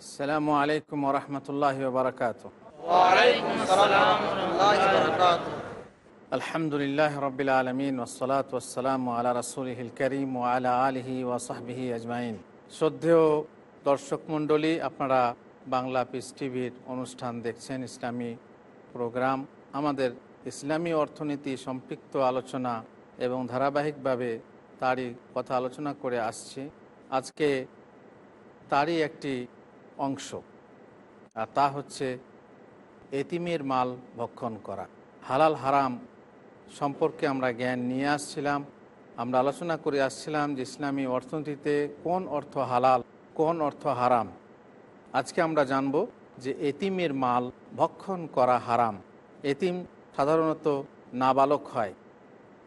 আসসালামু আলাইকুম রহমতুল্লাহ বারকাত আলহামদুলিল্লাহ রবিল আলমিন ওসলাত ওসালাম আলা রসুলহিল করিম ও আজমাইন শ্রদ্ধেয় দর্শক মণ্ডলী আপনারা বাংলা পিস টিভির অনুষ্ঠান দেখছেন ইসলামী প্রোগ্রাম। আমাদের ইসলামী অর্থনীতি সম্পৃক্ত আলোচনা এবং ধারাবাহিকভাবে তারই কথা আলোচনা করে আসছি। আজকে তারই একটি অংশ। আর তা হচ্ছে এতিমের মাল ভক্ষণ করা। হালাল, হারাম সম্পর্কে আমরা জ্ঞান নিয়ে আসছিলাম। আমরা আলোচনা করে আসছিলাম যে ইসলামী অর্থনীতিতে কোন অর্থ হালাল, কোন অর্থ হারাম। আজকে আমরা জানব যে এতিমের মাল ভক্ষণ করা হারাম। এতিম সাধারণত নাবালক হয়।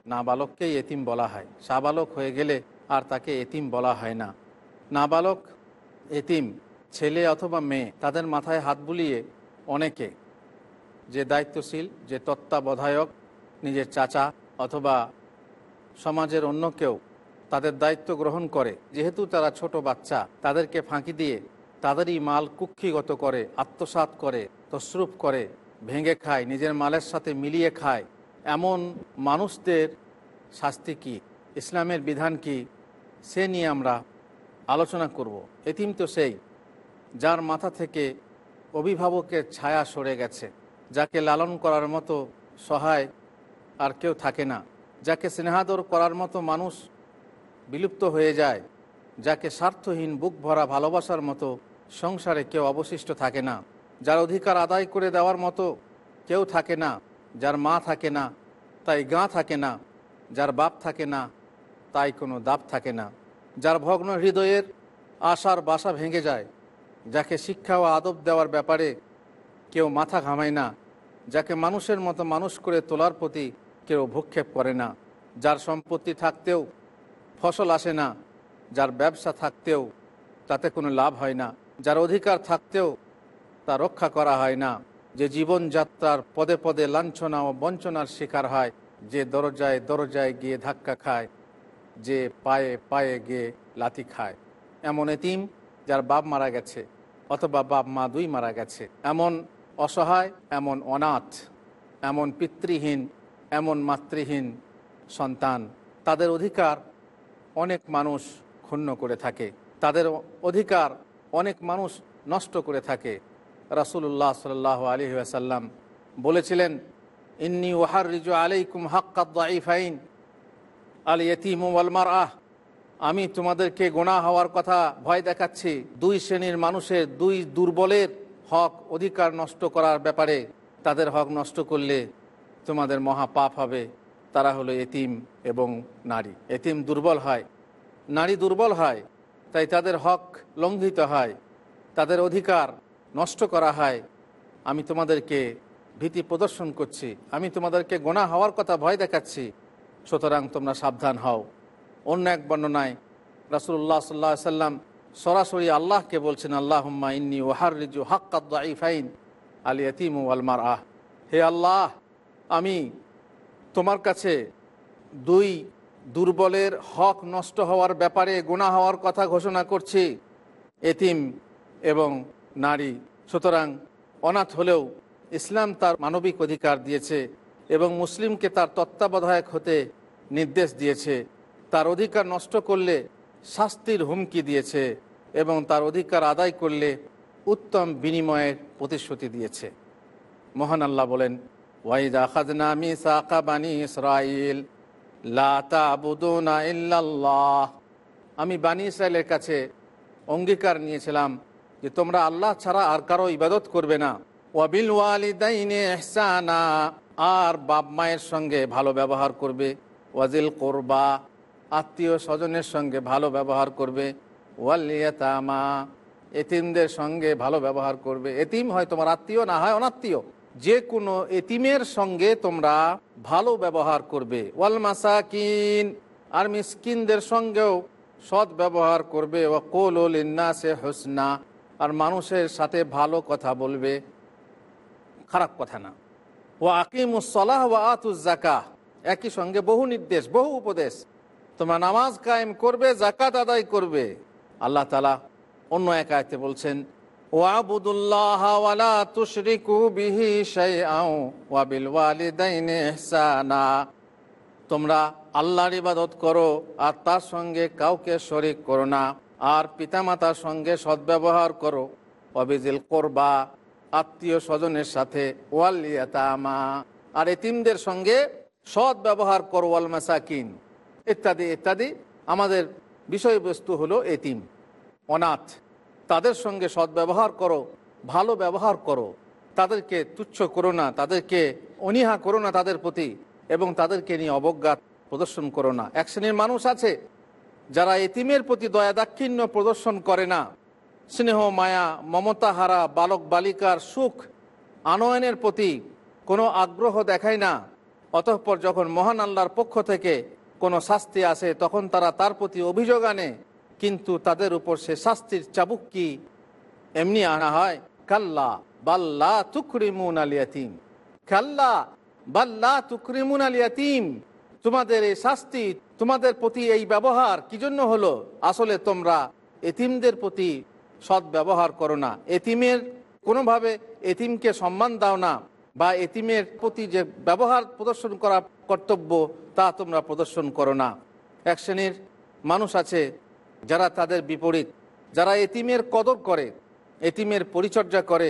নাবালককেই এতিম বলা হয়। সাবালক হয়ে গেলে আর তাকে এতিম বলা হয় না। নাবালক, এতিম ছেলে অথবা মেয়ে, তাদের মাথায় হাত বুলিয়ে অনেকে, যে দায়িত্বশীল, যে তত্ত্বাবধায়ক, নিজের চাচা অথবা সমাজের অন্য কেউ, তাদের দায়িত্ব গ্রহণ করে। যেহেতু তারা ছোট বাচ্চা, তাদেরকে ফাঁকি দিয়ে তাদেরই মাল কুক্ষিগত করে, আত্মসাৎ করে, তসরূপ করে, ভেঙে খায়, নিজের মালের সাথে মিলিয়ে খায়। এমন মানুষদের শাস্তি কি? ইসলামের বিধান কি? সে নিয়ে আমরা আলোচনা করব। এতিম তো সেই। যার মাথা থেকে অভিভাবকের ছায়া সরে গেছে, যাকে লালন করার মতো সহায় আর কেউ থাকে না, যাকে স্নেহাদর করার মতো মানুষ বিলুপ্ত হয়ে যায়, যাকে স্বার্থহীন বুক ভরা ভালোবাসার মতো সংসারে কেউ অবশিষ্ট থাকে না, যার অধিকার আদায় করে দেওয়ার মতো কেউ থাকে না, যার মা থাকে না, তাই গা থাকে না, যার বাপ থাকে না, তাই কোনো দাপ থাকে না, যার ভগ্ন হৃদয়ের আশার বাসা ভেঙে যায়। যাকে শিক্ষা ও আদব দেওয়ার ব্যাপারে কেউ মাথা ঘামায় না, যাকে মানুষের মতো মানুষ করে তোলার প্রতি কেউ ভূক্ষেপ করে না, যার সম্পত্তি থাকতেও ফসল আসে না, যার ব্যবসা থাকতেও তাতে কোনো লাভ হয় না, যার অধিকার থাকতেও তা রক্ষা করা হয় না। যে জীবনযাত্রার পদে পদে লাঞ্ছনা ও বঞ্চনার শিকার হয়, যে দরজায় দরজায় গিয়ে ধাক্কা খায়, যে পায়ে পায়ে গিয়ে লাথি খায়। এমন এতিম যার বাপ মারা গেছে অথবা বাপ মা দুই মারা গেছে। এমন অসহায়, এমন অনাথ, এমন পিতৃহীন, এমন মাতৃহীন সন্তান। তাদের অধিকার অনেক মানুষ ক্ষুণ্ণ করে থাকে। তাদের অধিকার অনেক মানুষ নষ্ট করে থাকে। রাসুল্লাহ সাল্লাহ আলী আসাল্লাম বলেছিলেন, ইন্নি ওহার রিজু আলাইকুম হাক্কাদ্দাইফাইন আল ইয়তিম ওয়ালমার আহ আমি তোমাদেরকে গোনা হওয়ার কথা ভয় দেখাচ্ছি। দুই শ্রেণির মানুষের দুই দুর্বলের হক অধিকার নষ্ট করার ব্যাপারে তাদের হক নষ্ট করলে তোমাদের মহা পাপ হবে। তারা হলো এতিম এবং নারী। এতিম দুর্বল হয়, নারী দুর্বল হয়, তাই তাদের হক লঙ্ঘিত হয়, তাদের অধিকার নষ্ট করা হয়। আমি তোমাদেরকে ভীতি প্রদর্শন করছি। আমি তোমাদেরকে গোনা হওয়ার কথা ভয় দেখাচ্ছি। সুতরাং তোমরা সাবধান হও। অন্য এক বর্ণনায় রাসুল্লাহ সাল্লাহ সাল্লাম সরাসরি আল্লাহকে বলছেন আল্লাহ ইন্নি ওহার রিজু হাক্কাদ্দাইফাইন আলী ইয়তিম ওয়ালমার আহ হে আল্লাহ, আমি তোমার কাছে দুই দুর্বলের হক নষ্ট হওয়ার ব্যাপারে গুণা হওয়ার কথা ঘোষণা করছি, এতিম এবং নারী। সুতরাং অনাথ হলেও ইসলাম তার মানবিক অধিকার দিয়েছে এবং মুসলিমকে তার তত্ত্বাবধায়ক হতে নির্দেশ দিয়েছে। তার অধিকার নষ্ট করলে শাস্তির হুমকি দিয়েছে এবং তার অধিকার আদায় করলে উত্তম বিনিময়ের প্রতিশ্রুতি দিয়েছে। মহান আল্লাহ বলেন আমি বানি ইসরায়েলের কাছে অঙ্গীকার নিয়েছিলাম যে তোমরা আল্লাহ ছাড়া আর কারও ইবাদত করবে না। ওয়াবিল ওয়ালিদাইনে আর বাপ মায়ের সঙ্গে ভালো ব্যবহার করবে। ওয়াজিল কোরবা আত্মীয় স্বজনের সঙ্গে ভালো ব্যবহার করবে। ওয়ালিয়াতামা এতিমদের সঙ্গে ভালো ব্যবহার করবে। এতিম হয় তোমার আত্মীয়, না হয় অনাত্মীয়। যে কোনো এতিমের সঙ্গে তোমরা ভালো ব্যবহার করবে। ওয়াল মাসাকিন আর মিসকিনদের সঙ্গেও সৎ ব্যবহার করবে। ও কোল সে হোসনা, আর মানুষের সাথে ভালো কথা বলবে। খারাপ কথা না। ও আকিমুসলাহ ও আতুজাকা একই সঙ্গে বহু নির্দেশ, বহু উপদেশ। তোমরা নামাজ কায়েম করবে জাকাত আদায় করবে। আল্লাহ তালা অন্য এক আয়তে বলছেন তোমরা আল্লাহর ইবাদত করো আর তার সঙ্গে কাউকে শরিক করো না, আর পিতামাতার সঙ্গে সদ্ব্যবহার করো। অবিজিল করবা, আত্মীয় স্বজনের সাথে ওয়ালিয়াতামা আর এতিমদের সঙ্গে সৎ ব্যবহার করো ওয়াল মাসাকিন। ইত্যাদি ইত্যাদি। আমাদের বিষয়বস্তু হলো এতিম। অনাথ। তাদের সঙ্গে সদ্ব্যবহার করো, ভালো ব্যবহার করো। তাদেরকে তুচ্ছ করো না, তাদেরকে অনীহা করো না তাদের প্রতি এবং তাদেরকে নিয়ে অবজ্ঞা প্রদর্শন করো না। এক শ্রেণির মানুষ আছে যারা এতিমের প্রতি দয়া দাক্ষিণ্য প্রদর্শন করে না। স্নেহ, মায়া মমতা হারা বালক, বালিকার সুখ আনয়নের প্রতি কোনো আগ্রহ দেখায় না। অতঃপর যখন মহান আল্লাহর পক্ষ থেকে কোনো শাস্তি আসে, তখন তারা তার প্রতি অভিযোগ আনে। কিন্তু তাদের উপর সে শাস্তির চাবুক কি? এমনি আনা হয়, কাল্লা বাল্লা তুকরিমুন আল ইয়াতিম কাল্লা বাল্লা তুকরিমুন আলিয়াতিম তোমাদের এই শাস্তি, তোমাদের প্রতি এই ব্যবহার কি জন্য হলো? আসলে তোমরা এতিমদের প্রতি সৎ ব্যবহার করো না। এতিমের কোনোভাবে এতিমকে সম্মান দাও না। বা এতিমের প্রতি যে ব্যবহার প্রদর্শন করা কর্তব্য, তা তোমরা প্রদর্শন করো না। এক শ্রেণির মানুষ আছে যারা তাদের বিপরীত। যারা এতিমের কদর করে, এতিমের পরিচর্যা করে,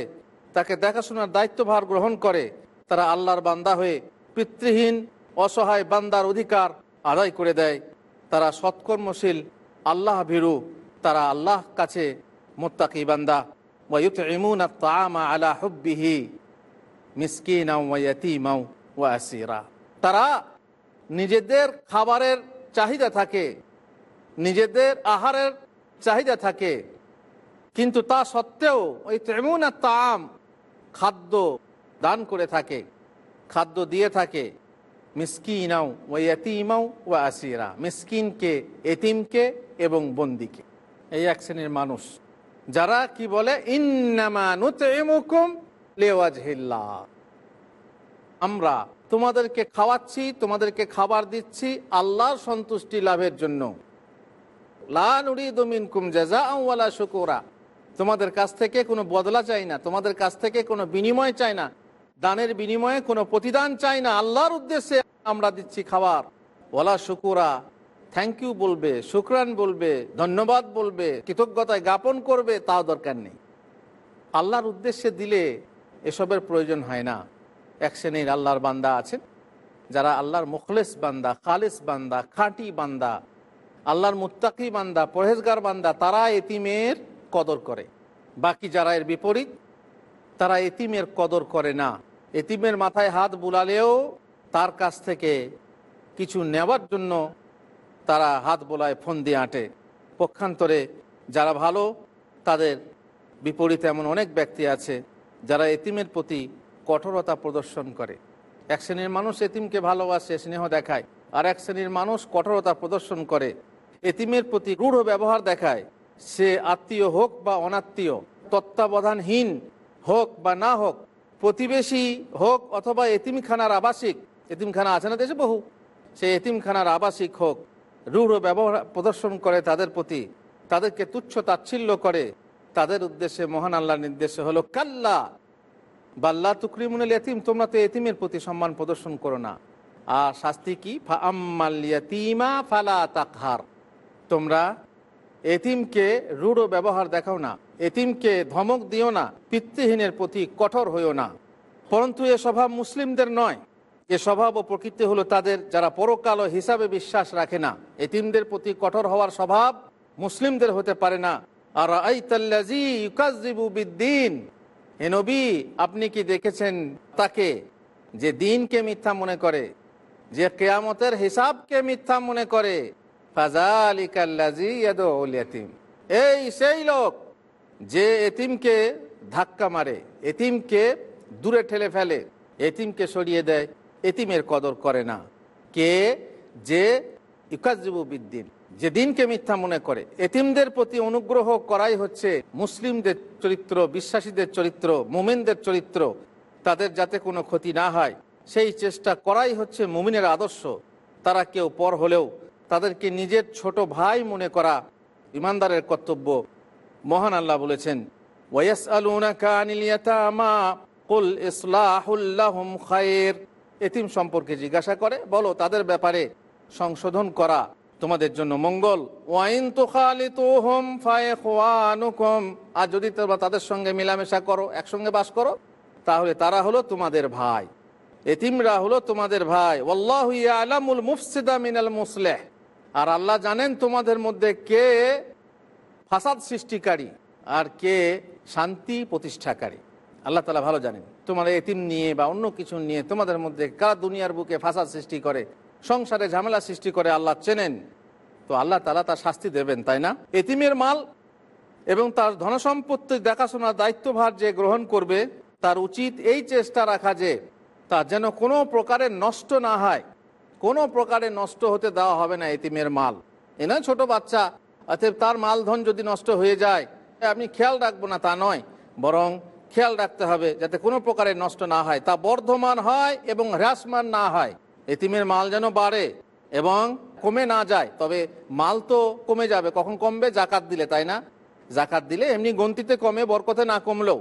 তাকে দেখাশোনার দায়িত্বভার গ্রহণ করে, তারা আল্লাহর বান্দা হয়ে পিতৃহীন, অসহায় বান্দার অধিকার আদায় করে দেয়। তারা সৎকর্মশীল, আল্লাহ ভীরু, তারা আল্লাহ কাছে মোত্তাকি বান্দা। ওয়ুত ইমুন আলা হুব্বিহি। ওয়াসিরা তারা নিজেদের খাবারের চাহিদা থাকে, নিজেদের আহারের চাহিদা থাকে। কিন্তু তা সত্ত্বেও ওই তেমন তাম খাদ্য দান করে থাকে, খাদ্য দিয়ে থাকে। মিসকিনাও ও এতিমাও ও আসিরা। মিসকিনকে, এতিমকে এবং বন্দিকে। এই এক শ্রেণির মানুষ, যারা কি বলে ইন্নামানুকুম আমরা তোমাদেরকে খাওয়াচ্ছি, তোমাদেরকে খাবার দিচ্ছি আল্লাহর সন্তুষ্টি লাভের জন্য। শুকুরা। তোমাদের কাছ থেকে কোনো বদলা চাই না, তোমাদের কাছ থেকে কোনো বিনিময় চাই না, দানের বিনিময়ে কোনো প্রতিদান চাই না, আল্লাহর উদ্দেশ্যে আমরা দিচ্ছি খাবার। ওলা শুকুরা, থ্যাংক ইউ বলবে, শুক্রান বলবে, ধন্যবাদ বলবে, কৃতজ্ঞতায় জ্ঞাপন করবে, তাও দরকার নেই। আল্লাহর উদ্দেশ্যে দিলে এসবের প্রয়োজন হয় না। এক শ্রেণির আল্লাহর বান্দা আছেন, যারা আল্লাহর মুখলেস বান্দা, খালেস বান্দা, খাঁটি বান্দা, আল্লাহর মুত্তাকি বান্দা, পরহেজগার বান্দা, তারা এতিমের কদর করে। বাকি যারা এর বিপরীত, তারা এতিমের কদর করে না। এতিমের মাথায় হাত বুলালেও তার কাছ থেকে কিছু নেওয়ার জন্য তারা হাত বোলায় ফোন দিয়ে আঁটে। পক্ষান্তরে যারা ভালো, তাদের বিপরীতে এমন অনেক ব্যক্তি আছে যারা এতিমের প্রতি কঠোরতা প্রদর্শন করে। এক শ্রেণির মানুষ এতিমকে ভালোবাসে, স্নেহ দেখায়, আর এক শ্রেণির মানুষ কঠোরতা প্রদর্শন করে। এতিমের প্রতি রূঢ় ব্যবহার দেখায়, সে আত্মীয় হোক বা অনাত্মীয়, তত্ত্বাবধানহীন হোক বা না হোক, প্রতিবেশী হোক অথবা এতিমখানার আবাসিক, এতিমখানা আছে না দেশে বহু, সে এতিমখানার আবাসিক হোক, রূঢ় ব্যবহার প্রদর্শন করে তাদের প্রতি, তাদেরকে তুচ্ছ তাচ্ছিল্য করে তাদের উদ্দেশ্যে মহান আল্লাহর নির্দেশে হলো, কাল্লা বাল্লা তুকরিমুল এতিম তোমরা তো এতিমের প্রতি সম্মান প্রদর্শন করো না। আর শাস্তি কি? ফালা তোমরা এতিমকে রূঢ় ব্যবহার দেখাও না, এতিমকে ধমক দিও না, পিতৃহীনের প্রতি কঠোর হইও না। পরন্তু এ স্বভাব মুসলিমদের নয়। এ স্বভাব ও প্রকৃতি হলো তাদের যারা পরকাল হিসাবে বিশ্বাস রাখে না। এতিমদের প্রতি কঠোর হওয়ার স্বভাব মুসলিমদের হতে পারে না। আর বিদ্দিন। আপনি কি দেখেছেন তাকে যে দিনকে মিথ্যা মনে করে, যে কেয়ামতের হিসাবকে মিথ্যা মনে করে? এই সেই লোক যে এতিমকে ধাক্কা মারে, এতিমকে দূরে ঠেলে ফেলে, এতিমকে সরিয়ে দেয়, এতিমের কদর করে না। কে? যে ইকাজিবু বিদ্দিন। যে দিনকে মিথ্যা মনে করে। এতিমদের প্রতি অনুগ্রহ করাই হচ্ছে মুসলিমদের চরিত্র, বিশ্বাসীদের চরিত্র, মোমেনদের চরিত্র। তাদের যাতে কোনো ক্ষতি না হয়, সেই চেষ্টা করাই হচ্ছে মুমিনের আদর্শ। তারা কেউ পর হলেও তাদেরকে নিজের ছোট ভাই মনে করা ইমানদারের কর্তব্য। মহান আল্লাহ বলেছেন ওয়াস আলুনা খায়ের এতিম সম্পর্কে জিজ্ঞাসা করে, বলো তাদের ব্যাপারে সংশোধন করা। তোমাদের জন্য মঙ্গল। ওয়াইন আর যদি তোমরা তাদের সঙ্গে মেলামেশা করো, একসঙ্গে বাস করো, তাহলে তারা হলো তোমাদের ভাই। এতিমরা হলো তোমাদের ভাই। আলামুল মুফসিদা মিনাল মুসলেহ। আর আল্লাহ জানেন তোমাদের মধ্যে কে ফাসাদ সৃষ্টিকারী আর কে শান্তি প্রতিষ্ঠাকারী। আল্লাহ তালা ভালো জানেন। তোমার এতিম নিয়ে বা অন্য কিছু নিয়ে তোমাদের মধ্যে কারা দুনিয়ার বুকে ফাসাদ সৃষ্টি করে? সংসারে ঝামেলা সৃষ্টি করে আল্লাহ চেনেন, তো আল্লাহ তালা তার শাস্তি দেবেন, তাই না? এতিমের মাল এবং তার ধনসম্পত্তির দেখাশোনার দায়িত্বভার যে গ্রহণ করবে, তার উচিত এই চেষ্টা রাখা যে তা যেন কোনো প্রকারের নষ্ট না হয়। কোনো প্রকারে নষ্ট হতে দেওয়া হবে না এতিমের মাল। এ নয় ছোট বাচ্চা, অতএব তার মালধন যদি নষ্ট হয়ে যায় আপনি খেয়াল রাখব না তা নয়, বরং খেয়াল রাখতে হবে যাতে কোনো প্রকারে নষ্ট না হয়। তা বর্ধমান হয় এবং হ্রাসমান না হয়। এতিমের মাল যেন বাড়ে এবং কমে না যায়। তবে মাল তো কমে যাবে, কখন কমবে? জাকাত দিলে, তাই না? জাকাত দিলে এমনি গন্তিতে কমে, বরকতে না কমলেও।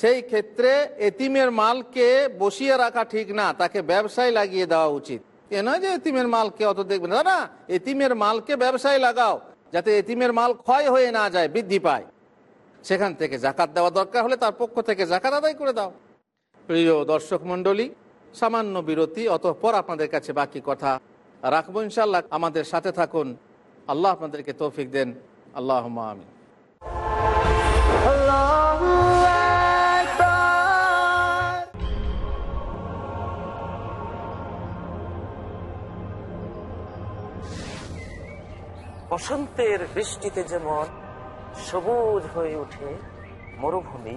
সেই ক্ষেত্রে এতিমের মালকে বসিয়ে রাখা ঠিক না, তাকে ব্যবসায় লাগিয়ে দেওয়া উচিত। এ নয় যে এতিমের মালকে অত দেখবে না। না এতিমের মালকে ব্যবসায় লাগাও, যাতে এতিমের মাল ক্ষয় হয়ে না যায়, বৃদ্ধি পায়। সেখান থেকে জাকাত দেওয়া দরকার হলে তার পক্ষ থেকে জাকাত আদায় করে দাও। প্রিয় দর্শক মণ্ডলী সামান্য বিরতি, অতঃপর আপনাদের কাছে বাকি কথা রাখব ইনশাল্লাহ আমাদের সাথে থাকুন। আল্লাহ আপনাদেরকে তৌফিক দেন। আল্লাহ Allahu বসন্তের বৃষ্টিতে যেমন সবুজ হয়ে ওঠে মরুভূমি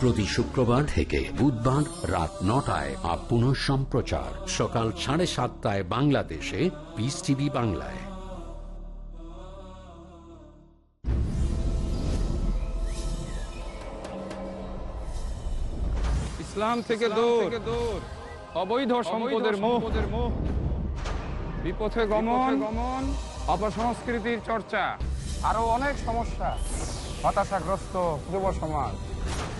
প্রতি শুক্রবার থেকে বুধবার রাত নটায় আর পুনঃ সম্প্রচার। সকাল সাড়ে সাতটায় বাংলাদেশে পিস টিভি বাংলায়। ইসলাম থেকে দূর। অবৈধ সম্পদের মোহ। বিপথে গমন। গমন। অপসংস্কৃতির চর্চা। আরও অনেক সমস্যা। হতাশাগ্রস্ত যুব সমাজ।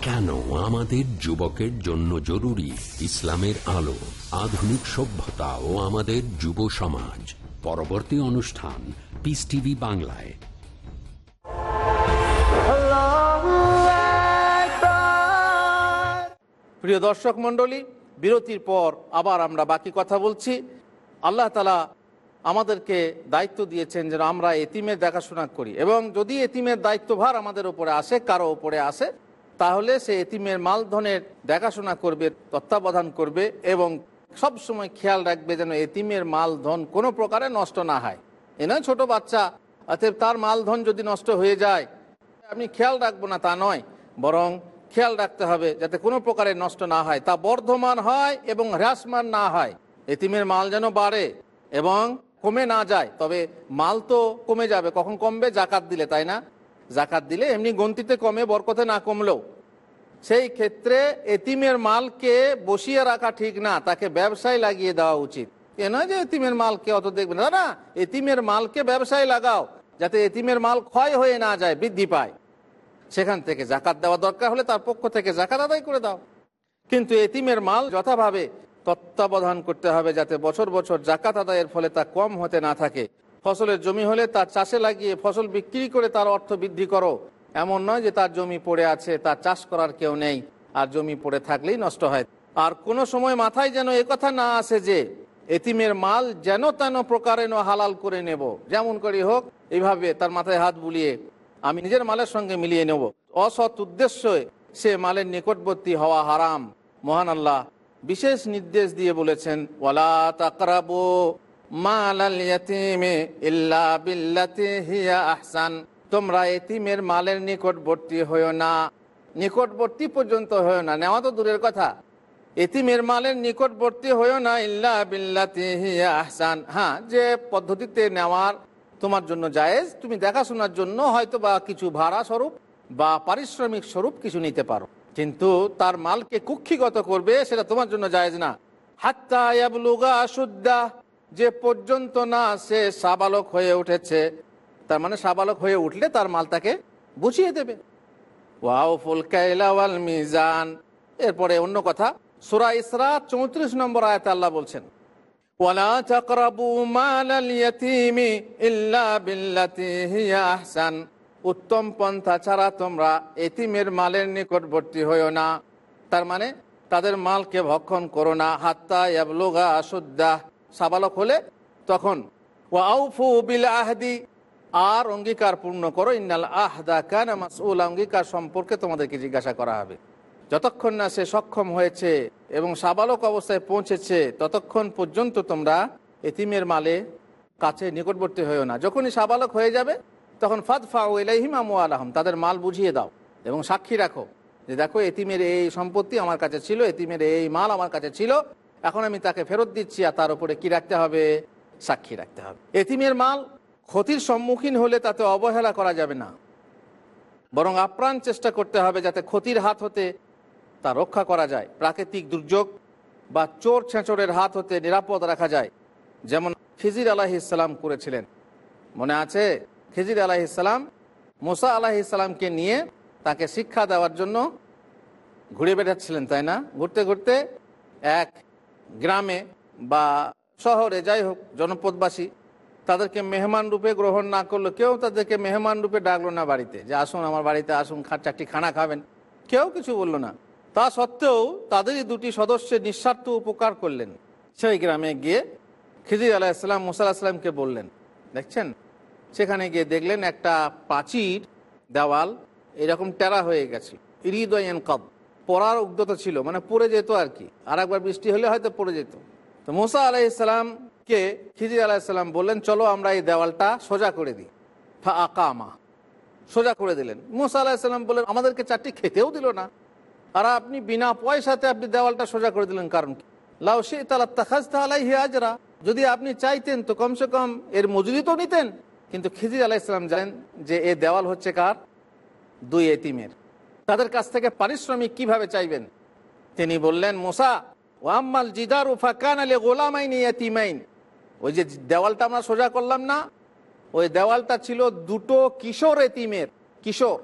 কেন আমাদের যুবকের জন্য জরুরি ইসলামের আলো আধুনিক সভ্যতা ও আমাদের যুব সমাজ? পরবর্তী অনুষ্ঠান পিস টিভি বাংলায়। প্রিয় দর্শক মণ্ডলী বিরতির পর আবার আমরা বাকি কথা বলছি। আল্লাহ তালা আমাদেরকে দায়িত্ব দিয়েছেন যেন আমরা এতিমের দেখাশোনা করি। এবং যদি এতিমের দায়িত্বভার আমাদের উপরে আসে, কারও ওপরে আসে, তাহলে সে এতিমের মালধনের দেখাশোনা করবে, তত্ত্বাবধান করবে এবং সব সময় খেয়াল রাখবে যেন এতিমের মালধন কোনো প্রকারে নষ্ট না হয়। এ নয় ছোটো বাচ্চা, অতএব তার মালধন যদি নষ্ট হয়ে যায় আমি খেয়াল রাখব না তা নয়, বরং খেয়াল রাখতে হবে যাতে কোনো প্রকারে নষ্ট না হয়, তা বর্ধমান হয় এবং হ্রাসমান না হয়। এতিমের মাল যেন বাড়ে এবং কমে না যায়, তবে মাল তো কমে যাবে। কখন কমবে? জাকাত দিলে, তাই না? জাকাত দিলে এমনি গন্তিতে কমে, বরকতে না কমলেও। সেই ক্ষেত্রে এতিমের মালকে বসিয়ে রাখা ঠিক না, তাকে ব্যবসায় লাগিয়ে দেওয়া উচিত। এ নয় যে এতিমের মালকে অত দেখবে না। না এতিমের মালকে ব্যবসায় লাগাও, যাতে এতিমের মাল ক্ষয় হয়ে না যায়, বৃদ্ধি পায়। সেখান থেকে জাকাত দেওয়া দরকার হলে তার পক্ষ থেকে জাকাত আদায় করে দাও। কিন্তু এতিমের মাল যথাভাবে তত্ত্বাবধান করতে হবে যাতে বছর বছর জাকাত আদায়ের ফলে তা কম হতে না থাকে। ফসলের জমি হলে তার চাষে লাগিয়ে ফসল বিক্রি করে তার অর্থ বৃদ্ধি করো। এমন নয় যে তার জমি পড়ে আছে তার চাষ করার কেউ নেই। আর জমি পড়ে থাকলেই নষ্ট হয়। আর কোনো সময় মাথায় যেন কথা না আসে যে, এতিমের মাল যেন তেন প্রকারে হালাল করে নেব। যেমন করে হোক এইভাবে তার মাথায় হাত বুলিয়ে আমি নিজের মালের সঙ্গে মিলিয়ে নেব। অসৎ উদ্দেশ্যে সে মালের নিকটবর্তী হওয়া হারাম। মহান আল্লাহ বিশেষ নির্দেশ দিয়ে বলেছেন, ওয়ালা তাকরাবু আহসান। তোমরা এতিমের মালের নিকটবর্তী হয়েও না, নিকটবর্তী পর্যন্ত হয়েও না। নেওয়া তো দূরের কথা। এতিমের মালের নিকটবর্তী হয়েও না ইল্লা বিল্লাতি হিয়া আহসান। হ্যাঁ যে পদ্ধতিতে নেওয়ার তোমার জন্য জায়েজ, তুমি দেখাশোনার জন্য হয়তো বা কিছু ভাড়া স্বরূপ বা পারিশ্রমিক স্বরূপ কিছু নিতে পারো। কিন্তু তার মালকে কুক্ষিগত করবে, সেটা তোমার জন্য জায়েজ না। হাত্তা যে পর্যন্ত না সে সাবালক হয়ে উঠেছে, তার মানে সাবালক হয়ে উঠলে তার মাল তাকে বুঝিয়ে দেবে। ওয়াও ফুল কাইলা মিজান। এরপরে অন্য কথা, সুরা ইসরা চৌত্রিশ নম্বর আয়াতে আল্লাহ বলছেন, ওয়ালা তাকরাবু মালাল ইয়াতীমি ইল্লা বিল্লাতি হিয়া আহসান। উত্তম পন্থা ছাড়া তোমরা এতিমের মালের নিকটবর্তী হইও না। তার মানে তাদের মালকে ভক্ষণ করো না। হাত্তা ইয়াবলুগা আসুদ্দা সাবালক হলে তখন আহদি। আর অঙ্গীকার পূর্ণ করো, ইন্নাল আহদা কান মাসউল। অঙ্গীকার সম্পর্কে তোমাদেরকে জিজ্ঞাসা করা হবে। যতক্ষণ না সে সক্ষম হয়েছে এবং সাবালক অবস্থায় পৌঁছেছে, ততক্ষণ পর্যন্ত তোমরা এতিমের মালে কাছে নিকটবর্তী হয়েও না। যখনই সাবালক হয়ে যাবে তখন ফাদ ফাউ এলাইহিম আমু আলহম তাদের মাল বুঝিয়ে দাও এবং সাক্ষী রাখো যে দেখো এতিমের এই সম্পত্তি আমার কাছে ছিল, এতিমের এই মাল আমার কাছে ছিল, এখন আমি তাকে ফেরত দিচ্ছি আর তার উপরে কি রাখতে হবে? সাক্ষী রাখতে হবে। এতিমের মাল ক্ষতির সম্মুখীন হলে তাতে অবহেলা করা যাবে না। বরং আপ্রাণ চেষ্টা করতে হবে যাতে ক্ষতির হাত হতে তা রক্ষা করা যায়। প্রাকৃতিক দুর্যোগ বা চোর ছেঁচড়ের হাত হতে নিরাপদ রাখা যায়। যেমন খিজির আলাহিসাল্লাম করেছিলেন। মনে আছে? খিজির আলাহিসাল্লাম মোসা আলাহিসাল্লামকে নিয়ে তাকে শিক্ষা দেওয়ার জন্য ঘুরে বেড়াচ্ছিলেন, তাই না? ঘুরতে ঘুরতে এক গ্রামে বা শহরে যাই হোক, জনপদবাসী তাদেরকে মেহমান রূপে গ্রহণ না করল, কেউ তাদেরকে মেহমান রূপে ডাকলো না বাড়িতে, যে আসুন আমার বাড়িতে আসুন চারটি খানা খাবেন। কেউ কিছু বলল না। তা সত্ত্বেও তাদেরই দুটি সদস্যের নিঃস্বার্থ উপকার করলেন। সেই গ্রামে গিয়ে খিজির আলাহিসাল্লাম মুসা আলাহিসাল্লামকে বললেন, দেখছেন? সেখানে গিয়ে দেখলেন একটা প্রাচীর দেওয়াল এরকম টেরা হয়ে গেছে। হৃদয়ন কব পড়ার উদ্যত ছিল মানে পড়ে যেত আর কি। আর একবার বৃষ্টি হলে হয়তো পড়ে যেত। তো মুসা আলাইসাল্লামকে খিজির আলাইসাল্লাম বললেন, চলো আমরা এই দেওয়ালটা সোজা করে দিই। ফা আকামা। সোজা করে দিলেন। মুসা আলাহিসাল্লাম বললেন, আমাদেরকে চারটি খেতেও দিল না। আর আপনি বিনা পয়সাতে আপনি দেওয়ালটা সোজা করে দিলেন, কারণ কি? লাউ সে তালা তাখাজতা আলাইহি আজরা। যদি আপনি চাইতেন তো কমসে কম এর মজুরি তো নিতেন। কিন্তু খিজির আলাইসাল্লাম জানেন যে এ দেওয়াল হচ্ছে কার? দুই এতিমের। তাদের কাছ থেকে পারিশ্রমিক কীভাবে চাইবেন? তিনি বললেন, মোসা ওয়াম্মাল জিদার উফা কান আলে গোলামাইন এতিমাইন ওই যে দেওয়ালটা আমরা সোজা করলাম না, ওই দেওয়ালটা ছিল দুটো কিশোর এতিমের। কিশোর,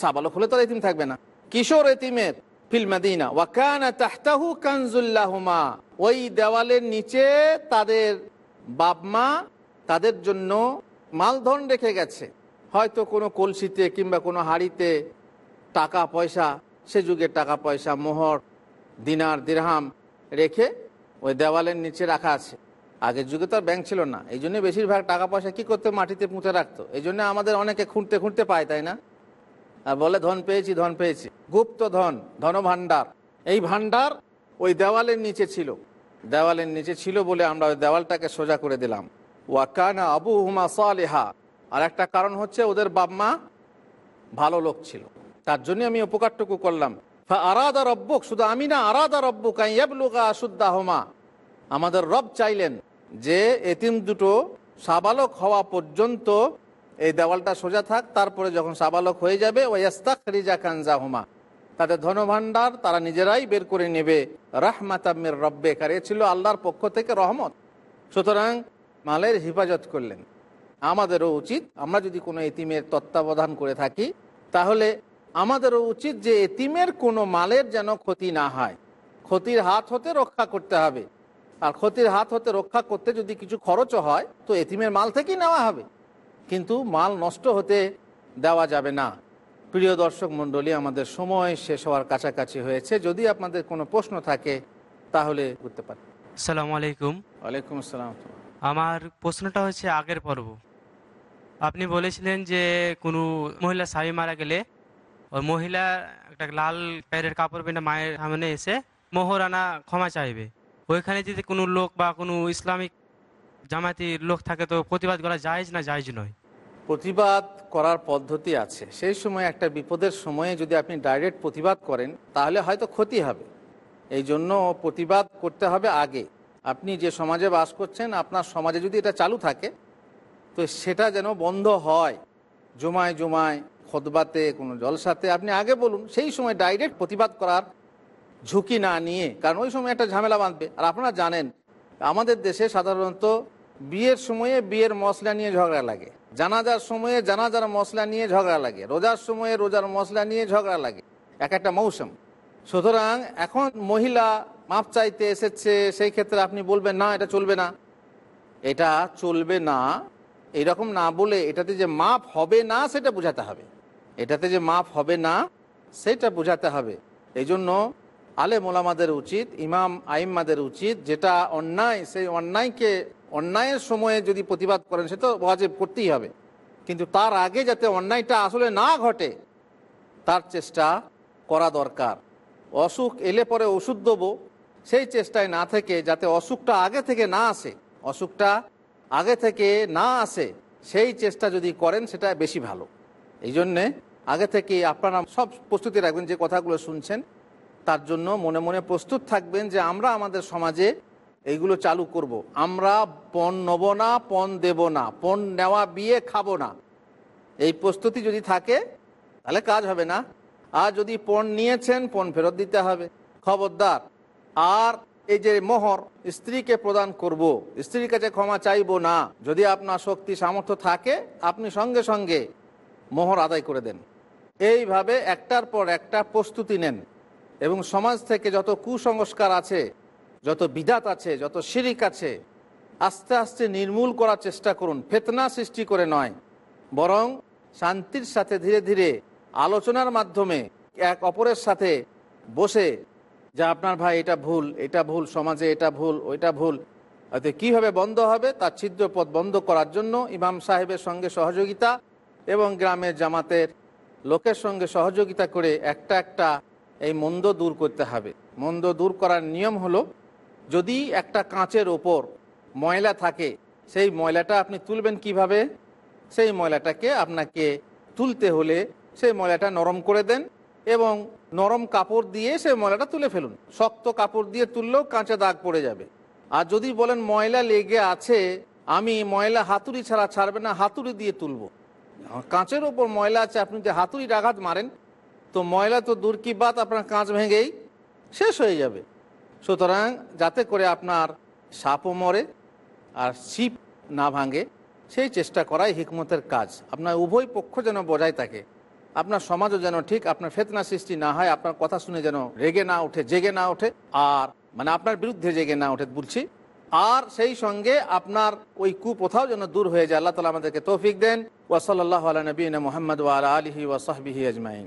সাবালক হলে তো এতিম থাকবে না। কিশোর এতিমের, ফিল মাদিনা। ওয়াকানা তাহতাহু কানজুল্লাহুমা ওই দেওয়ালের নিচে তাদের বাপ মা, তাদের জন্য মালধন রেখে গেছে। হয়তো কোনো কলসিতে কিংবা কোনো হাড়িতে টাকা পয়সা, সে যুগের টাকা পয়সা, মোহর, দিনার, দিরহাম রেখে ওই দেওয়ালের নিচে রাখা আছে। আগের যুগে তো আর ব্যাংক ছিল না। এই জন্য বেশিরভাগ টাকা পয়সা কি করতে? মাটিতে পুঁতে রাখতো। এই জন্য আমাদের অনেকে খুঁড়তে খুঁড়তে পায়, তাই না? আর বলে, ধন পেয়েছি ধন পেয়েছি। গুপ্ত ধন ধন ভাণ্ডার এই ভাণ্ডার ওই দেওয়ালের নিচে ছিল। দেওয়ালের নিচে ছিল বলে আমরা ওই দেওয়ালটাকে সোজা করে দিলাম। ওয়াকানা আবু হুমা সালেহা। আর একটা কারণ হচ্ছে ওদের বাপমা ভালো লোক ছিল। তার জন্য আমি উপকারটুকু করলাম। আরাদা রব্বুক, শুধু আমি না, আরাদা রব্বুক ইয়াবলুগা আশুদ্দাহমা। আমাদের রব চাইলেন যে এতিম দুটো সাবালক হওয়া পর্যন্ত এই দেওয়ালটা সোজা থাক, তারপরে যখন সাবালক হয়ে যাবে ওয়াস্তাক রিজা কানজা হুমা তাদের ধনভাণ্ডার তারা নিজেরাই বের করে নেবে। রাহমাতামের রব্বে কার এ ছিল আল্লাহর পক্ষ থেকে রহমত। সুতরাং মালের হেফাজত করলেন। আমাদেরও উচিত আমরা যদি কোনো এতিমের তত্ত্বাবধান করে থাকি তাহলে আমাদেরও উচিত যে এতিমের কোনো মালের যেন ক্ষতি না হয়। ক্ষতির হাত হতে রক্ষা করতে হবে। আর ক্ষতির হাত হতে রক্ষা করতে যদি কিছু খরচও হয় তো এতিমের মাল থেকেই নেওয়া হবে। কিন্তু মাল নষ্ট হতে দেওয়া যাবে না। প্রিয় দর্শক মণ্ডলী আমাদের সময় শেষ হওয়ার কাছাকাছি হয়েছে। যদি আপনাদের কোনো প্রশ্ন থাকে তাহলে করতে পারেন। আসসালামু আলাইকুম। ওয়ালাইকুম আসসালাম। আমার প্রশ্নটা হচ্ছে আগের পর্ব। আপনি বলেছিলেন যে কোনো মহিলা স্বামী মারা গেলে ওই মহিলা একটা লাল প্যারের কাপড় পেনে মায়ের সামনে এসে মোহরানা ক্ষমা চাইবে। ওইখানে যদি কোনো লোক বা কোনো ইসলামিক জামাতির লোক থাকে তো প্রতিবাদ করা জায়েজ না জায়েজ নয়? প্রতিবাদ করার পদ্ধতি আছে। সেই সময় একটা বিপদের সময়ে যদি আপনি ডাইরেক্ট প্রতিবাদ করেন, তাহলে হয়তো ক্ষতি হবে। এই জন্য প্রতিবাদ করতে হবে আগে। আপনি যে সমাজে বাস করছেন, আপনার সমাজে যদি এটা চালু থাকে, তো সেটা যেন বন্ধ হয়। জমায় জমায় খতবাতে কোনো জলসাতে, আপনি আগে বলুন, সেই সময় ডাইরেক্ট প্রতিবাদ করার ঝুঁকি না নিয়ে, কারণ ওই সময় একটা ঝামেলা বাঁধবে। আর আপনারা জানেন, আমাদের দেশে সাধারণত বিয়ের সময়ে বিয়ের মশলা নিয়ে ঝগড়া লাগে। জানাজার সময়ে জানাজার মশলা নিয়ে ঝগড়া লাগে। রোজার সময়ে রোজার মশলা নিয়ে ঝগড়া লাগে। এক একটা মৌসুম। সুতরাং এখন মহিলা মাপ চাইতে এসেছে, সেই ক্ষেত্রে আপনি বলবেন, না, এটা চলবে না। এটা চলবে না, এরকম না বলে এটাতে যে মাপ হবে না, সেটা বোঝাতে হবে। এটাতে যে মাপ হবে না, সেটা বোঝাতে হবে। এই জন্য আলে মোলামাদের উচিত, ইমাম আইম্মাদের উচিত, যেটা অন্যায়, সেই অন্যায়কে, অন্যায়ের সময়ে যদি প্রতিবাদ করেন, সে তো ওয়াজেব করতেই হবে। কিন্তু তার আগে যাতে অন্যায়টা আসলে না ঘটে, তার চেষ্টা করা দরকার। অসুখ এলে পরে ওষুধ দেবো সেই চেষ্টায় না থেকে যাতে অসুখটা আগে থেকে না আসে, অসুখটা আগে থেকে না আসে, সেই চেষ্টা যদি করেন সেটা বেশি ভালো। এই জন্যে আগে থেকে আপনারা সব প্রস্তুতি রাখবেন, যে কথাগুলো শুনছেন, তার জন্য মনে মনে প্রস্তুত থাকবেন যে আমরা আমাদের সমাজে এইগুলো চালু করব। আমরা পণ নেব না, পণ দেব না, পণ নেওয়া বিয়ে খাব না। এই প্রস্তুতি যদি থাকে, তাহলে কাজ হবে না। আর যদি পণ নিয়েছেন, পণ ফেরত দিতে হবে। খবরদার। আর এই যে মোহর, স্ত্রীকে প্রদান করব। স্ত্রীর কাছে ক্ষমা চাইব না। যদি আপনার শক্তি, সামর্থ্য থাকে, আপনি সঙ্গে সঙ্গে মোহর আদায় করে দেন। এইভাবে একটার পর একটা প্রস্তুতি নেন এবং সমাজ থেকে যত কুসংস্কার আছে, যত বিদাত আছে, যত শিরিক আছে, আস্তে আস্তে নির্মূল করার চেষ্টা করুন। ফেতনা সৃষ্টি করে নয়, বরং শান্তির সাথে ধীরে ধীরে আলোচনার মাধ্যমে এক অপরের সাথে বসে যে আপনার ভাই এটা ভুল এটা ভুল, সমাজে এটা ভুল, ওইটা ভুল। অর্থাৎ কীভাবে বন্ধ হবে? তার ছিদ্র পথ বন্ধ করার জন্য ইমাম সাহেবের সঙ্গে সহযোগিতা এবং গ্রামের জামাতের লোকের সঙ্গে সহযোগিতা করে একটা একটা এই মন্দ দূর করতে হবে। মন্দ দূর করার নিয়ম হলো, যদি একটা কাঁচের ওপর ময়লা থাকে, সেই ময়লাটা আপনি তুলবেন কীভাবে? সেই ময়লাটাকে আপনাকে তুলতে হলে সেই ময়লাটা নরম করে দেন এবং নরম কাপড় দিয়ে সে ময়লাটা তুলে ফেলুন। শক্ত কাপড় দিয়ে তুললেও কাঁচা দাগ পড়ে যাবে। আর যদি বলেন ময়লা লেগে আছে, আমি ময়লা হাতুড়ি ছাড়া ছাড়বে না, হাতুড়ি দিয়ে তুলবো। কাঁচের ওপর ময়লা আছে, আপনি যদি হাতুড়ির আঘাত মারেন, তো ময়লা তো দূর কি বাত, আপনার কাঁচ ভেঙেই শেষ হয়ে যাবে। সুতরাং যাতে করে আপনার সাপও মরে আর ছিপ না ভাঙে, সেই চেষ্টা করাই হিকমতের কাজ। আপনার উভয় পক্ষ যেন বজায় থাকে। আপনার সমাজও যেন ঠিক, আপনার ফেতনা সৃষ্টি না হয়, আপনার কথা শুনে যেন রেগে না ওঠে, জেগে না ওঠে, আর মানে আপনার বিরুদ্ধে জেগে না ওঠে বলছি। আর সেই সঙ্গে আপনার ওই কুপ্রথাও যেন দূর হয়ে যায়। আল্লাহ তালা আমাদেরকে তৌফিক দেন। ওয়াসাল্লাহ আলা নবীন মোহাম্মদ ওয়ালা আলহি ওয়াসাহবিহি আজমাইন।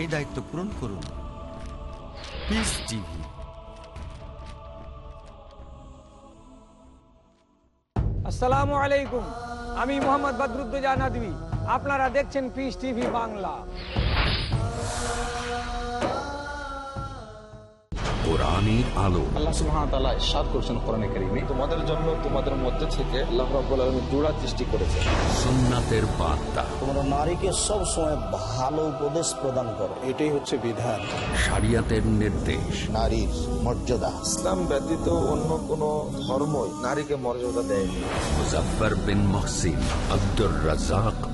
এই দায়িত্ব পূরণ করুন। পিস টিভি আসসালামু আলাইকুম। আমি মোহাম্মদ বদরুদ্দোজা নদী আপনারা দেখছেন পিস টিভি বাংলা। কোরআনের আলো। আল্লাহ সুবহানাহু ওয়া তাআলা ইরশাদ করেছেন কোরআনে কারীমে। তোমাদের জন্য তোমাদের মধ্যে থেকে আল্লাহ রাব্বুল আলামিন জোড়া সৃষ্টি করেছে। সুন্নাতের বার্তা। তোমরা নারীকে সব সময় ভালো উপদেশ প্রদান করো। এটাই হচ্ছে বিধান। শরিয়াতের নির্দেশ। নারীর মর্যাদা। ইসলাম ব্যতীত অন্য কোন ধর্মই নারীকে মর্যাদা দেয়নি। Muzaffar bin Mohsin Abdur Razzak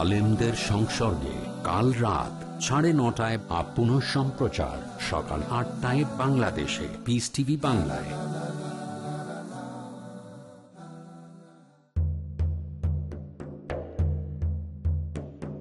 আলেমদের সংসর্গে কাল রাত সাড়ে নটায় বা পুনঃ সম্প্রচার সকাল আটটায় বাংলাদেশে পিস টিভি বাংলায়।